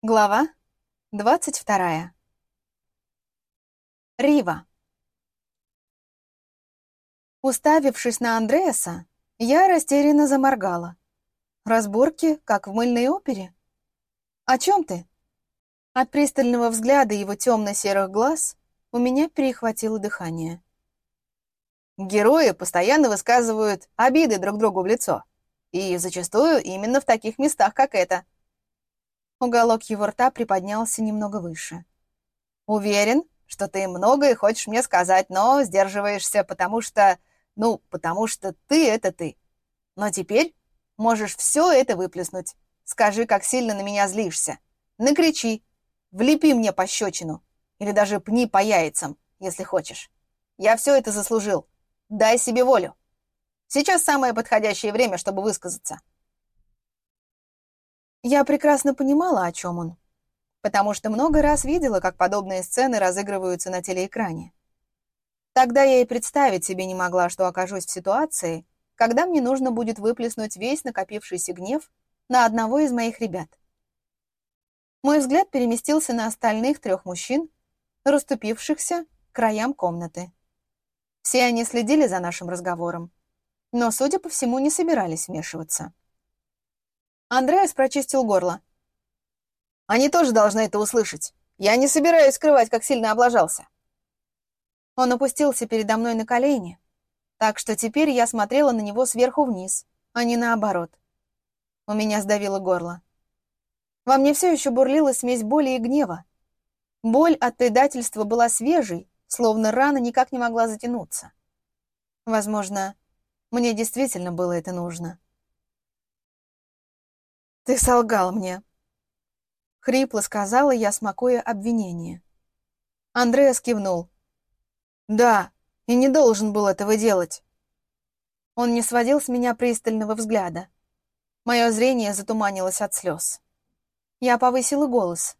Глава 22. Рива. Уставившись на Андреаса, я растерянно заморгала. Разборки, как в мыльной опере? О чем ты? От пристального взгляда его темно-серых глаз у меня перехватило дыхание. Герои постоянно высказывают обиды друг другу в лицо. И зачастую именно в таких местах, как это — Уголок его рта приподнялся немного выше. «Уверен, что ты многое хочешь мне сказать, но сдерживаешься, потому что... Ну, потому что ты — это ты. Но теперь можешь все это выплеснуть. Скажи, как сильно на меня злишься. Накричи. Влепи мне пощечину. Или даже пни по яйцам, если хочешь. Я все это заслужил. Дай себе волю. Сейчас самое подходящее время, чтобы высказаться. Я прекрасно понимала, о чем он, потому что много раз видела, как подобные сцены разыгрываются на телеэкране. Тогда я и представить себе не могла, что окажусь в ситуации, когда мне нужно будет выплеснуть весь накопившийся гнев на одного из моих ребят. Мой взгляд переместился на остальных трех мужчин, расступившихся к краям комнаты. Все они следили за нашим разговором, но, судя по всему, не собирались вмешиваться. Андреас прочистил горло. «Они тоже должны это услышать. Я не собираюсь скрывать, как сильно облажался». Он опустился передо мной на колени, так что теперь я смотрела на него сверху вниз, а не наоборот. У меня сдавило горло. Во мне все еще бурлила смесь боли и гнева. Боль от предательства была свежей, словно рана никак не могла затянуться. Возможно, мне действительно было это нужно. «Ты солгал мне», — хрипло сказала я, смакуя обвинение. Андреас кивнул. «Да, и не должен был этого делать». Он не сводил с меня пристального взгляда. Мое зрение затуманилось от слез. Я повысила голос.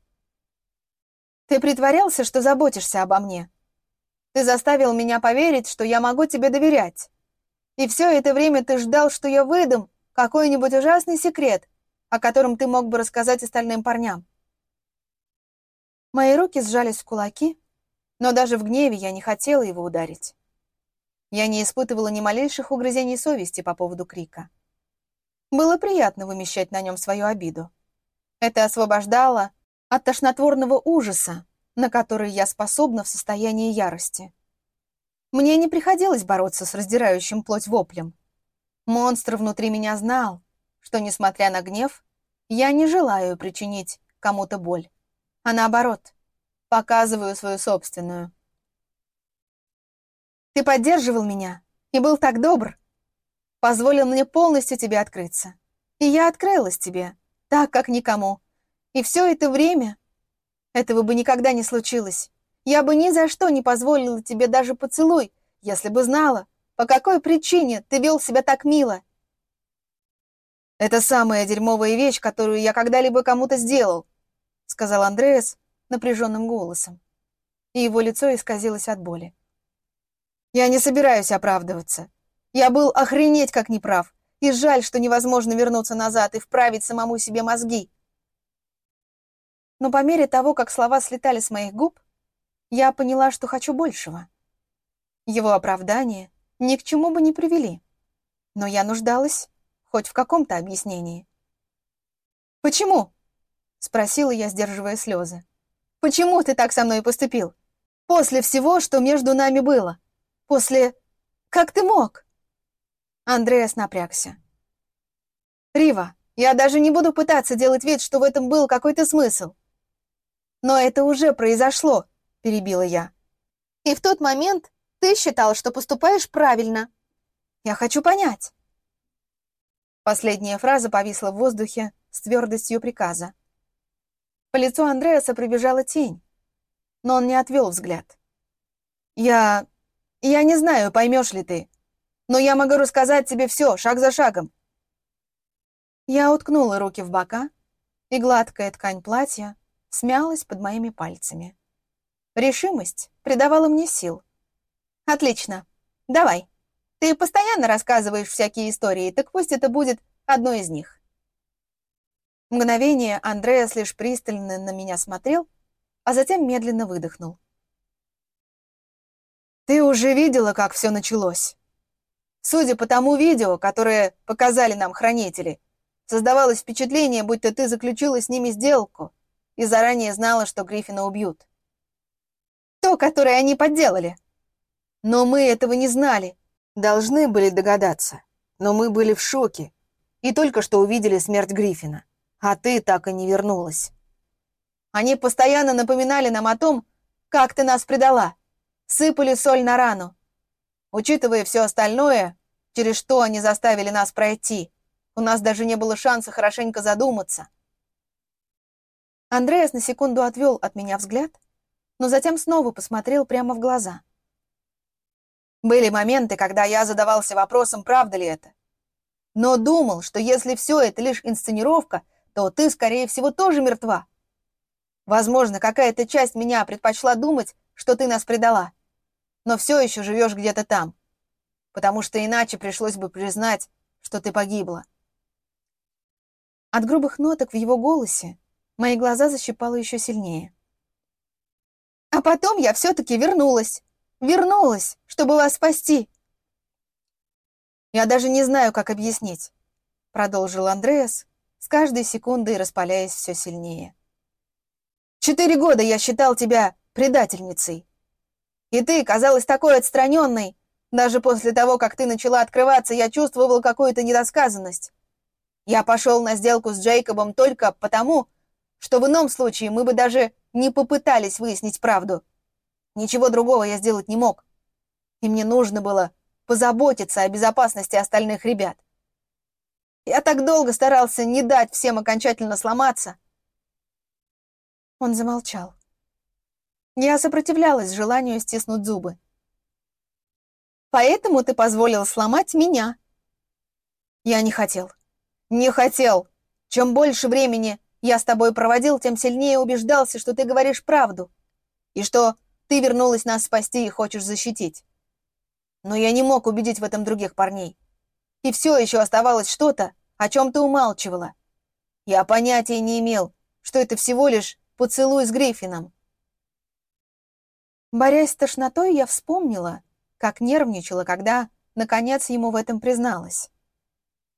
«Ты притворялся, что заботишься обо мне. Ты заставил меня поверить, что я могу тебе доверять. И все это время ты ждал, что я выдам какой-нибудь ужасный секрет, о котором ты мог бы рассказать остальным парням. Мои руки сжались в кулаки, но даже в гневе я не хотела его ударить. Я не испытывала ни малейших угрызений совести по поводу крика. Было приятно вымещать на нем свою обиду. Это освобождало от тошнотворного ужаса, на который я способна в состоянии ярости. Мне не приходилось бороться с раздирающим плоть воплем. Монстр внутри меня знал, что, несмотря на гнев, я не желаю причинить кому-то боль, а наоборот, показываю свою собственную. Ты поддерживал меня и был так добр, позволил мне полностью тебе открыться. И я открылась тебе, так, как никому. И все это время этого бы никогда не случилось. Я бы ни за что не позволила тебе даже поцелуй, если бы знала, по какой причине ты вел себя так мило «Это самая дерьмовая вещь, которую я когда-либо кому-то сделал», сказал Андреас напряженным голосом, и его лицо исказилось от боли. «Я не собираюсь оправдываться. Я был охренеть как неправ, и жаль, что невозможно вернуться назад и вправить самому себе мозги. Но по мере того, как слова слетали с моих губ, я поняла, что хочу большего. Его оправдания ни к чему бы не привели, но я нуждалась хоть в каком-то объяснении. «Почему?» — спросила я, сдерживая слезы. «Почему ты так со мной поступил? После всего, что между нами было? После... Как ты мог?» Андреас напрягся. «Рива, я даже не буду пытаться делать вид, что в этом был какой-то смысл. Но это уже произошло», — перебила я. «И в тот момент ты считал, что поступаешь правильно. Я хочу понять, Последняя фраза повисла в воздухе с твердостью приказа. По лицу Андреаса пробежала тень, но он не отвел взгляд. «Я... я не знаю, поймешь ли ты, но я могу рассказать тебе все, шаг за шагом». Я уткнула руки в бока, и гладкая ткань платья смялась под моими пальцами. Решимость придавала мне сил. «Отлично. Давай». Ты постоянно рассказываешь всякие истории, так пусть это будет одной из них. Мгновение Андреас лишь пристально на меня смотрел, а затем медленно выдохнул. «Ты уже видела, как все началось?» Судя по тому видео, которое показали нам хранители, создавалось впечатление, будто ты заключила с ними сделку и заранее знала, что Гриффина убьют. То, которое они подделали. Но мы этого не знали. Должны были догадаться. Но мы были в шоке. И только что увидели смерть Гриффина. А ты так и не вернулась. Они постоянно напоминали нам о том, как ты нас предала. Сыпали соль на рану. Учитывая все остальное, через что они заставили нас пройти. У нас даже не было шанса хорошенько задуматься. Андреас на секунду отвел от меня взгляд, но затем снова посмотрел прямо в глаза. Были моменты, когда я задавался вопросом, правда ли это. Но думал, что если все это лишь инсценировка, то ты, скорее всего, тоже мертва. Возможно, какая-то часть меня предпочла думать, что ты нас предала. Но все еще живешь где-то там потому что иначе пришлось бы признать, что ты погибла. От грубых ноток в его голосе мои глаза защипало еще сильнее. А потом я все-таки вернулась. Вернулась, чтобы вас спасти. Я даже не знаю, как объяснить, продолжил Андреас, с каждой секундой распаляясь все сильнее. Четыре года я считал тебя предательницей. И ты казалась такой отстраненной, даже после того, как ты начала открываться, я чувствовал какую-то недосказанность. Я пошел на сделку с Джейкобом только потому, что в ином случае мы бы даже не попытались выяснить правду. Ничего другого я сделать не мог. И мне нужно было позаботиться о безопасности остальных ребят. Я так долго старался не дать всем окончательно сломаться. Он замолчал. Я сопротивлялась желанию стиснуть зубы. Поэтому ты позволил сломать меня. Я не хотел. Не хотел. Чем больше времени я с тобой проводил, тем сильнее убеждался, что ты говоришь правду. И что ты вернулась нас спасти и хочешь защитить. Но я не мог убедить в этом других парней. И все еще оставалось что-то, о чем ты умалчивала. Я понятия не имел, что это всего лишь поцелуй с Гриффином. Борясь с тошнотой, я вспомнила, как нервничала, когда, наконец, ему в этом призналась.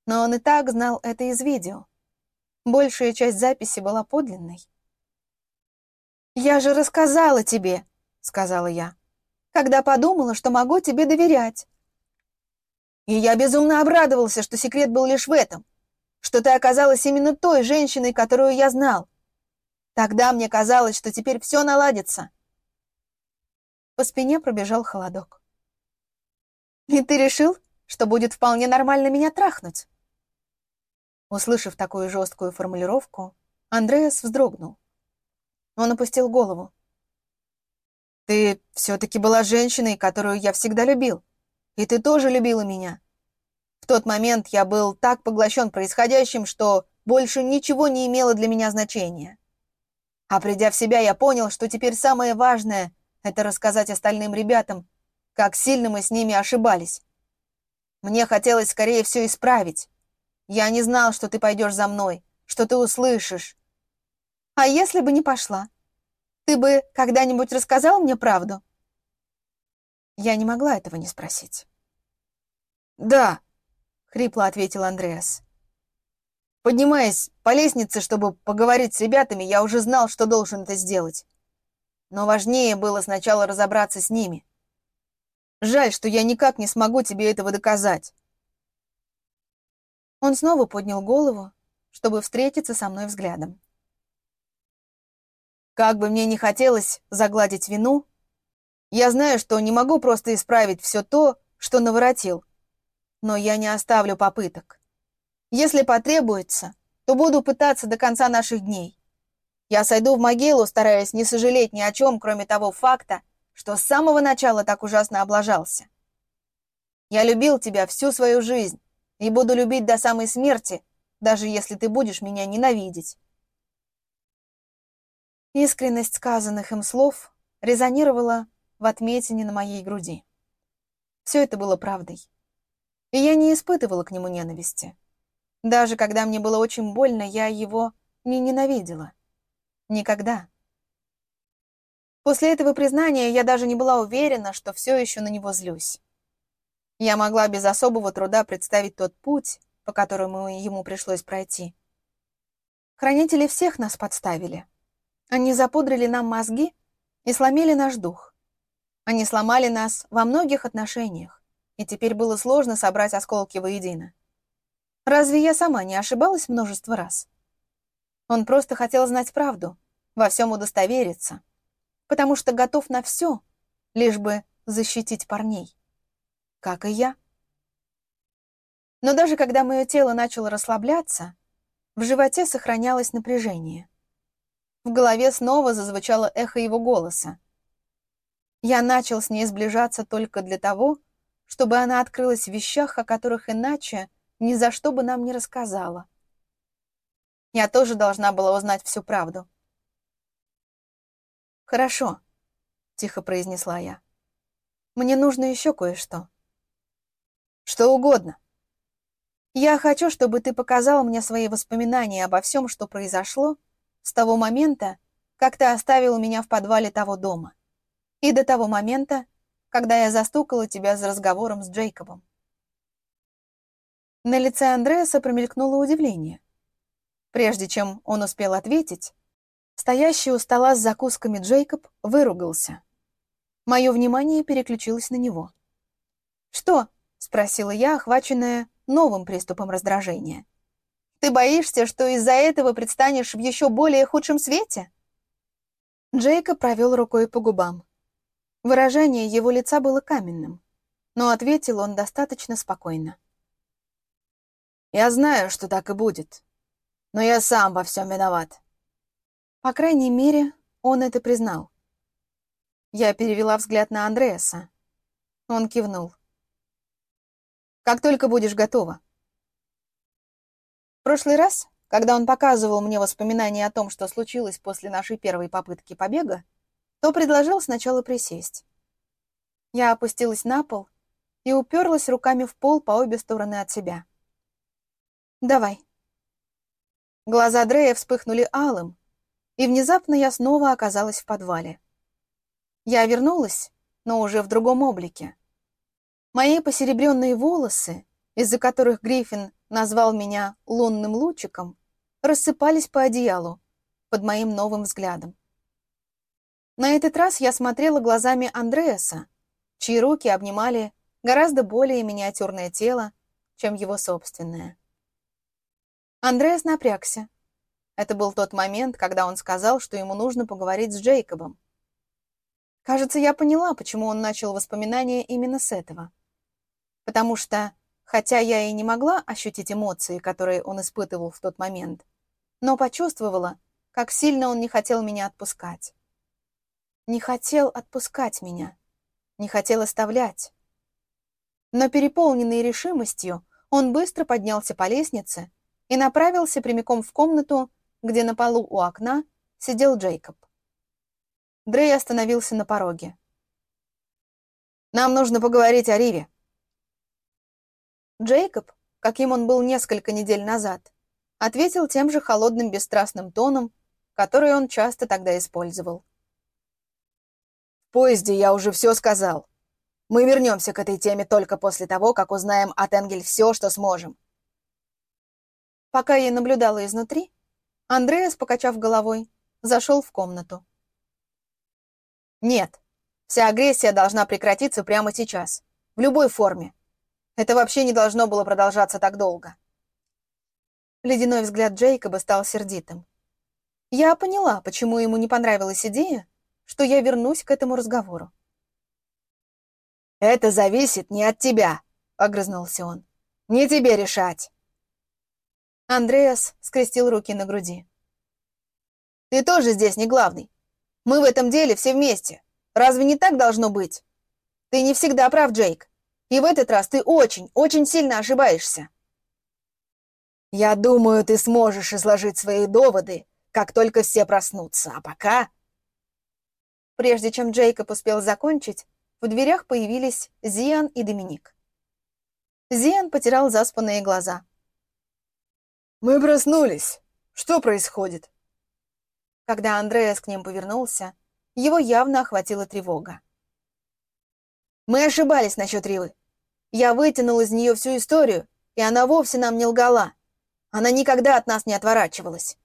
Но он и так знал это из видео. Большая часть записи была подлинной. «Я же рассказала тебе», — сказала я, «когда подумала, что могу тебе доверять». И я безумно обрадовался, что секрет был лишь в этом, что ты оказалась именно той женщиной, которую я знал. Тогда мне казалось, что теперь все наладится. По спине пробежал холодок. «И ты решил, что будет вполне нормально меня трахнуть?» Услышав такую жесткую формулировку, Андреас вздрогнул. Он опустил голову. «Ты все-таки была женщиной, которую я всегда любил. И ты тоже любила меня. В тот момент я был так поглощен происходящим, что больше ничего не имело для меня значения. А придя в себя, я понял, что теперь самое важное — это рассказать остальным ребятам, как сильно мы с ними ошибались. Мне хотелось скорее все исправить. Я не знал, что ты пойдешь за мной, что ты услышишь. А если бы не пошла? Ты бы когда-нибудь рассказал мне правду? Я не могла этого не спросить. «Да», — хрипло ответил Андреас. Поднимаясь по лестнице, чтобы поговорить с ребятами, я уже знал, что должен это сделать. Но важнее было сначала разобраться с ними. Жаль, что я никак не смогу тебе этого доказать. Он снова поднял голову, чтобы встретиться со мной взглядом. Как бы мне ни хотелось загладить вину, я знаю, что не могу просто исправить все то, что наворотил, но я не оставлю попыток. Если потребуется, то буду пытаться до конца наших дней. Я сойду в могилу, стараясь не сожалеть ни о чем, кроме того факта, что с самого начала так ужасно облажался. Я любил тебя всю свою жизнь и буду любить до самой смерти, даже если ты будешь меня ненавидеть. Искренность сказанных им слов резонировала в отметине на моей груди. Все это было правдой. И я не испытывала к нему ненависти. Даже когда мне было очень больно, я его не ненавидела. Никогда. После этого признания я даже не была уверена, что все еще на него злюсь. Я могла без особого труда представить тот путь, по которому ему пришлось пройти. Хранители всех нас подставили. Они запудрили нам мозги и сломили наш дух. Они сломали нас во многих отношениях, и теперь было сложно собрать осколки воедино. Разве я сама не ошибалась множество раз? Он просто хотел знать правду, во всем удостовериться, потому что готов на все, лишь бы защитить парней. Как и я. Но даже когда мое тело начало расслабляться, в животе сохранялось напряжение. В голове снова зазвучало эхо его голоса. Я начал с ней сближаться только для того, чтобы она открылась в вещах, о которых иначе ни за что бы нам не рассказала. Я тоже должна была узнать всю правду. «Хорошо», — тихо произнесла я. «Мне нужно еще кое-что». «Что угодно», я хочу, чтобы ты показал мне свои воспоминания обо всем, что произошло с того момента, как ты оставил меня в подвале того дома, и до того момента, когда я застукала тебя за разговором с Джейкобом. На лице Андреаса промелькнуло удивление. Прежде чем он успел ответить, стоящий у стола с закусками Джейкоб выругался. Мое внимание переключилось на него. «Что?» — спросила я, охваченная новым приступом раздражения. «Ты боишься, что из-за этого предстанешь в еще более худшем свете?» Джейка провел рукой по губам. Выражение его лица было каменным, но ответил он достаточно спокойно. «Я знаю, что так и будет, но я сам во всем виноват». По крайней мере, он это признал. Я перевела взгляд на Андреаса. Он кивнул. Как только будешь готова. В прошлый раз, когда он показывал мне воспоминания о том, что случилось после нашей первой попытки побега, то предложил сначала присесть. Я опустилась на пол и уперлась руками в пол по обе стороны от себя. «Давай». Глаза Дрея вспыхнули алым, и внезапно я снова оказалась в подвале. Я вернулась, но уже в другом облике. Мои посеребренные волосы, из-за которых Гриффин назвал меня лунным лучиком, рассыпались по одеялу под моим новым взглядом. На этот раз я смотрела глазами Андреаса, чьи руки обнимали гораздо более миниатюрное тело, чем его собственное. Андреас напрягся. Это был тот момент, когда он сказал, что ему нужно поговорить с Джейкобом. Кажется, я поняла, почему он начал воспоминания именно с этого потому что, хотя я и не могла ощутить эмоции, которые он испытывал в тот момент, но почувствовала, как сильно он не хотел меня отпускать. Не хотел отпускать меня, не хотел оставлять. Но переполненный решимостью, он быстро поднялся по лестнице и направился прямиком в комнату, где на полу у окна сидел Джейкоб. Дрей остановился на пороге. «Нам нужно поговорить о Риве», Джейкоб, каким он был несколько недель назад, ответил тем же холодным бесстрастным тоном, который он часто тогда использовал. «В поезде я уже все сказал. Мы вернемся к этой теме только после того, как узнаем от Энгель все, что сможем». Пока я наблюдала изнутри, Андреас, покачав головой, зашел в комнату. «Нет, вся агрессия должна прекратиться прямо сейчас, в любой форме. Это вообще не должно было продолжаться так долго. Ледяной взгляд Джейкоба стал сердитым. Я поняла, почему ему не понравилась идея, что я вернусь к этому разговору. «Это зависит не от тебя», — огрызнулся он. «Не тебе решать». Андреас скрестил руки на груди. «Ты тоже здесь не главный. Мы в этом деле все вместе. Разве не так должно быть? Ты не всегда прав, Джейк. И в этот раз ты очень, очень сильно ошибаешься. Я думаю, ты сможешь изложить свои доводы, как только все проснутся. А пока...» Прежде чем Джейкоб успел закончить, в дверях появились Зиан и Доминик. Зиан потирал заспанные глаза. «Мы проснулись. Что происходит?» Когда Андреас к ним повернулся, его явно охватила тревога. «Мы ошибались насчет Ривы. Я вытянул из нее всю историю, и она вовсе нам не лгала. Она никогда от нас не отворачивалась».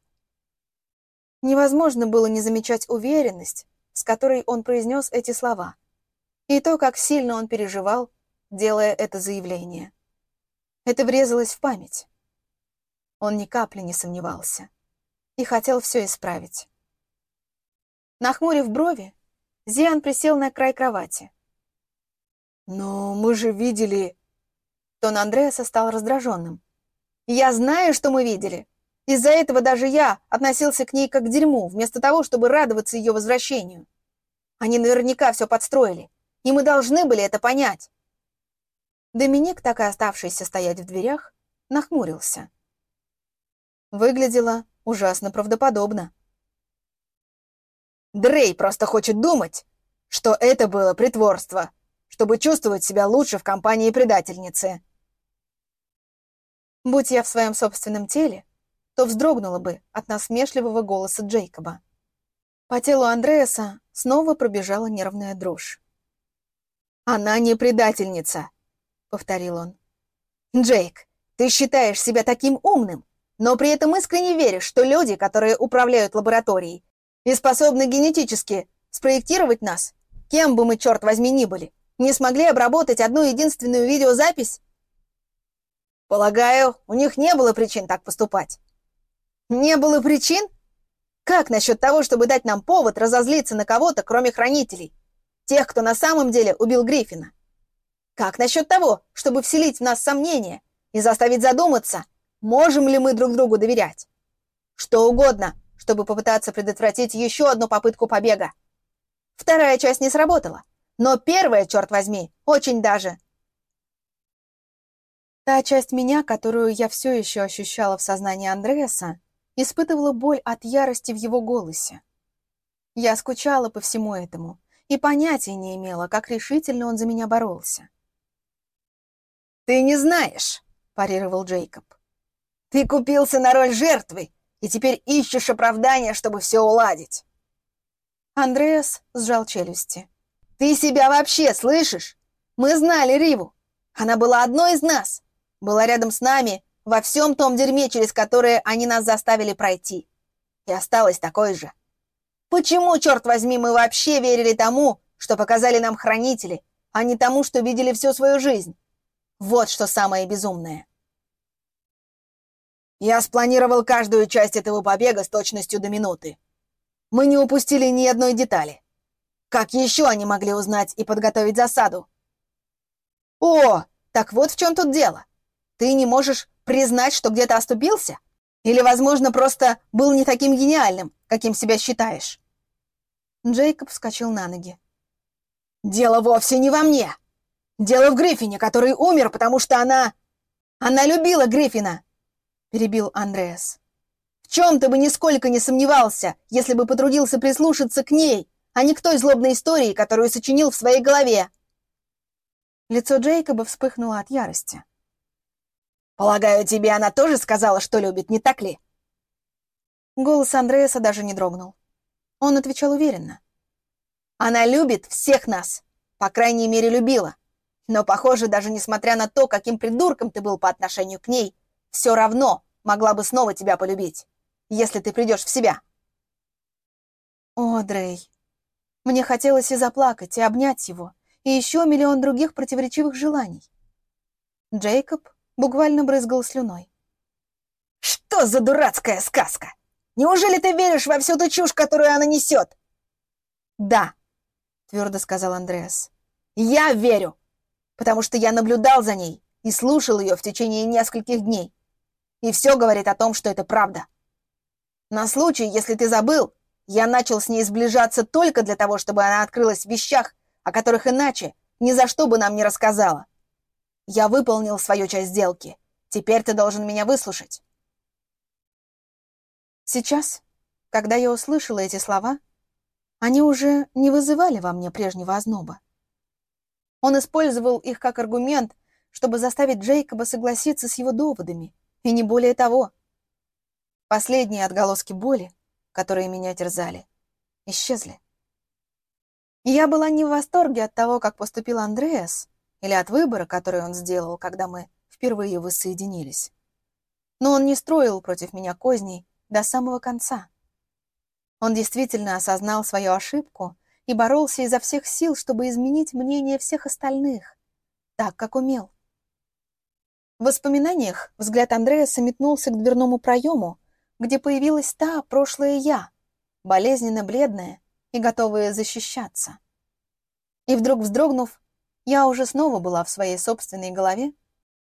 Невозможно было не замечать уверенность, с которой он произнес эти слова, и то, как сильно он переживал, делая это заявление. Это врезалось в память. Он ни капли не сомневался и хотел все исправить. Нахмурив брови, Зиан присел на край кровати. «Но мы же видели...» Тон Андреаса стал раздраженным. «Я знаю, что мы видели. Из-за этого даже я относился к ней как к дерьму, вместо того, чтобы радоваться ее возвращению. Они наверняка все подстроили, и мы должны были это понять». Доминик, так и оставшийся стоять в дверях, нахмурился. Выглядело ужасно правдоподобно. Дрей просто хочет думать, что это было притворство, чтобы чувствовать себя лучше в компании предательницы. Будь я в своем собственном теле, то вздрогнула бы от насмешливого голоса Джейкоба. По телу Андреаса снова пробежала нервная дрожь. «Она не предательница», — повторил он. «Джейк, ты считаешь себя таким умным, но при этом искренне веришь, что люди, которые управляют лабораторией, и способны генетически спроектировать нас, кем бы мы, черт возьми, ни были, не смогли обработать одну единственную видеозапись? Полагаю, у них не было причин так поступать. Не было причин? Как насчет того, чтобы дать нам повод разозлиться на кого-то, кроме хранителей? Тех, кто на самом деле убил Гриффина? Как насчет того, чтобы вселить в нас сомнения и заставить задуматься, можем ли мы друг другу доверять? Что угодно, чтобы попытаться предотвратить еще одну попытку побега. Вторая часть не сработала, но первая, черт возьми, очень даже. Та часть меня, которую я все еще ощущала в сознании Андреаса, испытывала боль от ярости в его голосе. Я скучала по всему этому и понятия не имела, как решительно он за меня боролся. «Ты не знаешь», — парировал Джейкоб. «Ты купился на роль жертвы и теперь ищешь оправдания, чтобы все уладить». Андреас сжал челюсти. «Ты себя вообще слышишь? Мы знали Риву. Она была одной из нас. Была рядом с нами во всем том дерьме, через которое они нас заставили пройти. И осталась такой же. Почему, черт возьми, мы вообще верили тому, что показали нам хранители, а не тому, что видели всю свою жизнь? Вот что самое безумное. Я спланировал каждую часть этого побега с точностью до минуты. Мы не упустили ни одной детали. Как еще они могли узнать и подготовить засаду? О, так вот в чем тут дело. Ты не можешь признать, что где-то оступился? Или, возможно, просто был не таким гениальным, каким себя считаешь? Джейкоб вскочил на ноги. Дело вовсе не во мне. Дело в Гриффине, который умер, потому что она... Она любила Гриффина, перебил Андреас. «В чем ты бы нисколько не сомневался, если бы потрудился прислушаться к ней, а не к той злобной истории, которую сочинил в своей голове?» Лицо Джейкоба вспыхнуло от ярости. «Полагаю, тебе она тоже сказала, что любит, не так ли?» Голос Андреаса даже не дрогнул. Он отвечал уверенно. «Она любит всех нас. По крайней мере, любила. Но, похоже, даже несмотря на то, каким придурком ты был по отношению к ней, все равно могла бы снова тебя полюбить, если ты придешь в себя. О, Дрей, мне хотелось и заплакать, и обнять его, и еще миллион других противоречивых желаний. Джейкоб буквально брызгал слюной. «Что за дурацкая сказка? Неужели ты веришь во всю ту чушь, которую она несет?» «Да», — твердо сказал Андреас. «Я верю, потому что я наблюдал за ней и слушал ее в течение нескольких дней. И все говорит о том, что это правда. На случай, если ты забыл, я начал с ней сближаться только для того, чтобы она открылась в вещах, о которых иначе ни за что бы нам не рассказала. Я выполнил свою часть сделки. Теперь ты должен меня выслушать. Сейчас, когда я услышала эти слова, они уже не вызывали во мне прежнего озноба. Он использовал их как аргумент, чтобы заставить Джейкоба согласиться с его доводами, и не более того. Последние отголоски боли, которые меня терзали, исчезли. Я была не в восторге от того, как поступил Андреас, или от выбора, который он сделал, когда мы впервые воссоединились. Но он не строил против меня козней до самого конца. Он действительно осознал свою ошибку и боролся изо всех сил, чтобы изменить мнение всех остальных, так, как умел. В воспоминаниях взгляд Андреаса метнулся к дверному проему, где появилась та прошлая я, болезненно бледная и готовая защищаться. И вдруг вздрогнув, я уже снова была в своей собственной голове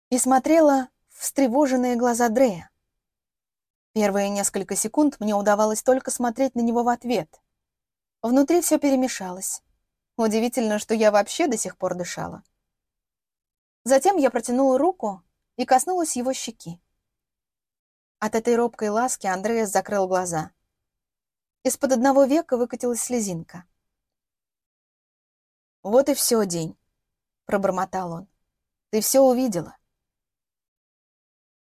и смотрела в встревоженные глаза Дрея. Первые несколько секунд мне удавалось только смотреть на него в ответ. Внутри все перемешалось. Удивительно, что я вообще до сих пор дышала. Затем я протянула руку и коснулась его щеки. От этой робкой ласки Андреас закрыл глаза. Из-под одного века выкатилась слезинка. «Вот и все, день», — пробормотал он. «Ты все увидела».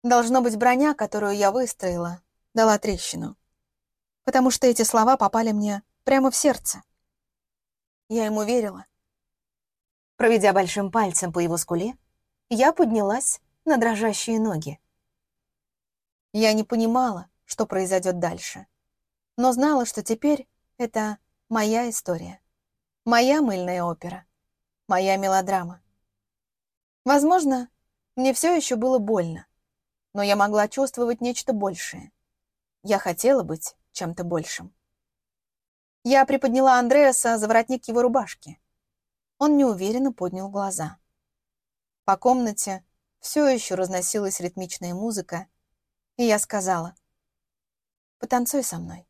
Должно быть, броня, которую я выстроила, дала трещину. Потому что эти слова попали мне прямо в сердце. Я ему верила. Проведя большим пальцем по его скуле, я поднялась на дрожащие ноги. Я не понимала, что произойдет дальше, но знала, что теперь это моя история, моя мыльная опера, моя мелодрама. Возможно, мне все еще было больно, но я могла чувствовать нечто большее. Я хотела быть чем-то большим. Я приподняла Андреаса за воротник его рубашки. Он неуверенно поднял глаза. По комнате все еще разносилась ритмичная музыка, и я сказала, «Потанцуй со мной».